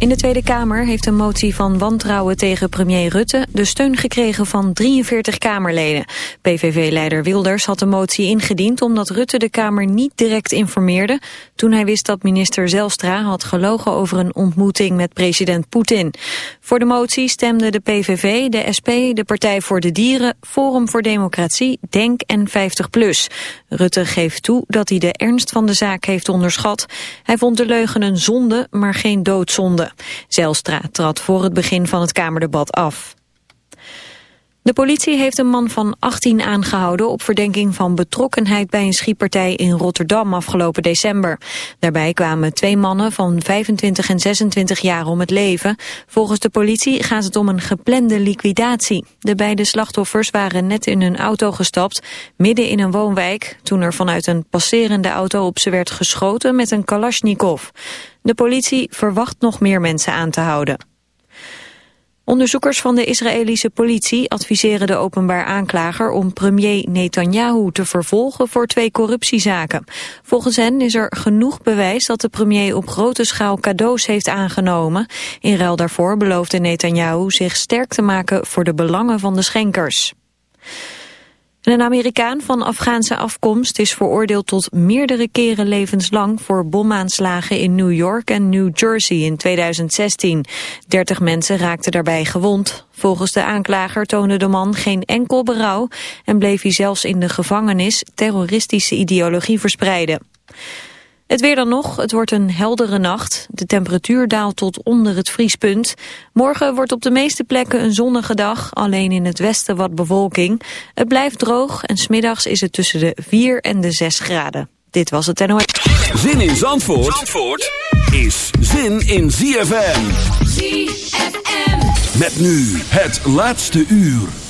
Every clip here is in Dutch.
In de Tweede Kamer heeft een motie van wantrouwen tegen premier Rutte... de steun gekregen van 43 Kamerleden. PVV-leider Wilders had de motie ingediend... omdat Rutte de Kamer niet direct informeerde... toen hij wist dat minister Zelstra had gelogen over een ontmoeting met president Poetin. Voor de motie stemden de PVV, de SP, de Partij voor de Dieren... Forum voor Democratie, DENK en 50PLUS. Rutte geeft toe dat hij de ernst van de zaak heeft onderschat. Hij vond de leugen een zonde, maar geen doodzonde. Zelstra trad voor het begin van het Kamerdebat af. De politie heeft een man van 18 aangehouden op verdenking van betrokkenheid bij een schietpartij in Rotterdam afgelopen december. Daarbij kwamen twee mannen van 25 en 26 jaar om het leven. Volgens de politie gaat het om een geplande liquidatie. De beide slachtoffers waren net in hun auto gestapt, midden in een woonwijk, toen er vanuit een passerende auto op ze werd geschoten met een kalasjnikov. De politie verwacht nog meer mensen aan te houden. Onderzoekers van de Israëlische politie adviseren de openbaar aanklager om premier Netanyahu te vervolgen voor twee corruptiezaken. Volgens hen is er genoeg bewijs dat de premier op grote schaal cadeaus heeft aangenomen. In ruil daarvoor beloofde Netanyahu zich sterk te maken voor de belangen van de schenkers. Een Amerikaan van Afghaanse afkomst is veroordeeld tot meerdere keren levenslang voor bomaanslagen in New York en New Jersey in 2016. Dertig mensen raakten daarbij gewond. Volgens de aanklager toonde de man geen enkel berouw en bleef hij zelfs in de gevangenis terroristische ideologie verspreiden. Het weer dan nog, het wordt een heldere nacht. De temperatuur daalt tot onder het vriespunt. Morgen wordt op de meeste plekken een zonnige dag, alleen in het westen wat bewolking. Het blijft droog en smiddags is het tussen de 4 en de 6 graden. Dit was het NOS. Zin in Zandvoort, Zandvoort is zin in ZFM. ZFM. Met nu het laatste uur.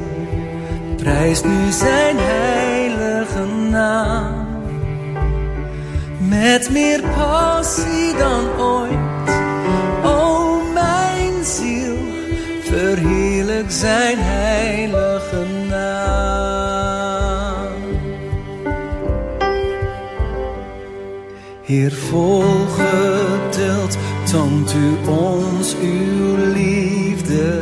prijst nu zijn heilige naam. Met meer passie dan ooit, o mijn ziel, verheerlijk zijn heilige naam. Heer, volgeduld toont u ons uw liefde.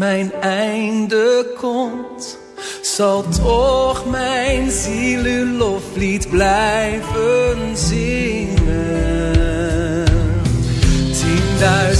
Mijn einde komt, zal toch mijn ziel uw loflied blijven zingen. Tienduizend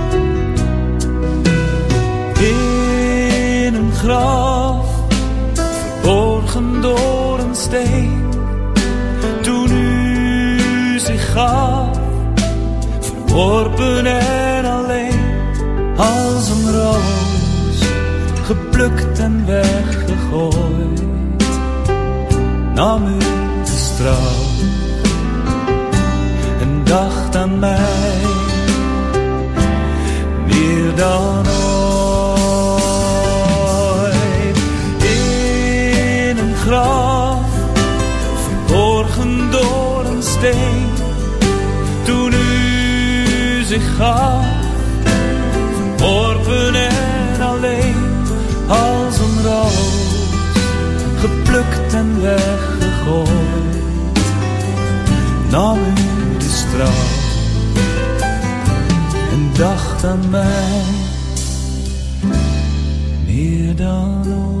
Graf, verborgen door een steen, toen u zich gaf, verworpen en alleen, als een roos, geplukt en weggegooid, nam u de straf en dacht aan mij meer dan ooit. Gaf, en alleen, als een roos, geplukt en weggegooid, nam u de straf en dacht aan mij meer dan ooit.